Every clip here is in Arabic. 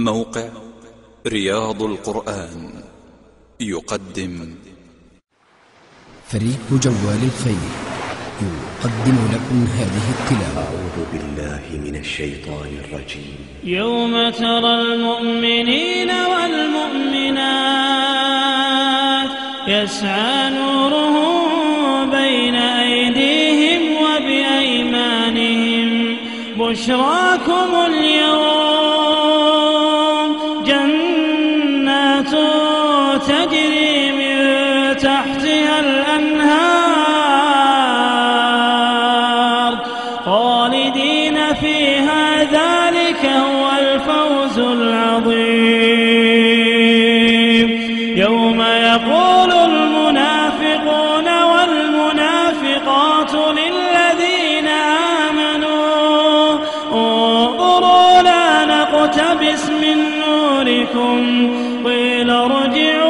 موقع رياض القرآن يقدم. فريق جوال الخير يقدم لكم هذه التلاوة. أعوذ بالله من الشيطان الرجيم. يوم ترى المؤمنين والمؤمنات يسعى نورهم بين أيديهم وبأيمانهم. بشراكم اليوم العظيم يوم يقول المنافقون والمنافقات للذين آمنوا انظروا لا نقتبس من نوركم قيل ارجعوا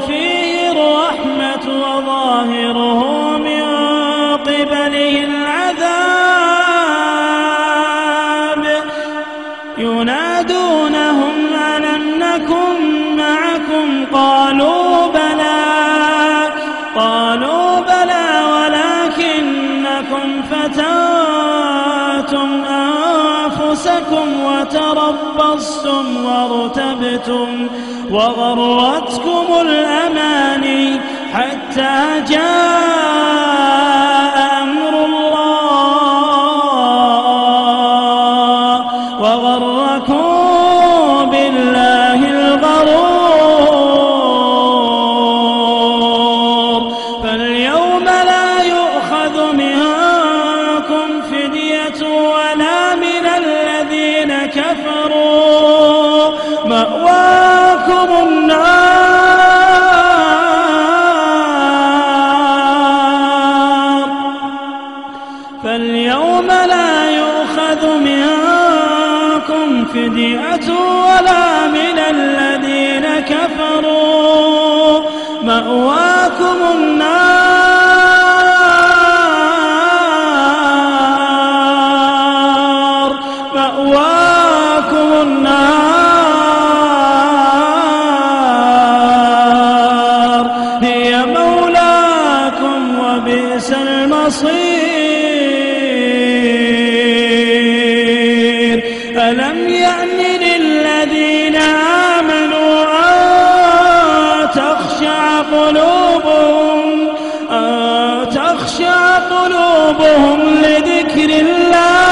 فيه الرحمة وظاهره أنفسكم وتربصتم وارتبتم وغرتكم الأماني حتى جاء مأواكم النار. مأواكم النار. هي مولاكم وبئس المصير. قلوبهم أن تخشع قلوبهم لذكر الله.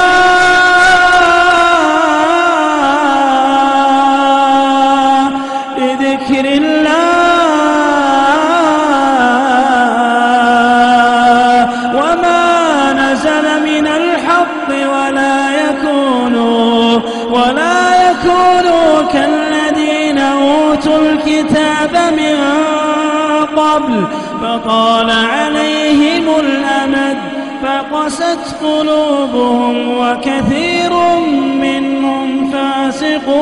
قبل فطال عليهم الأمد فقست قلوبهم وكثير منهم فاسقون.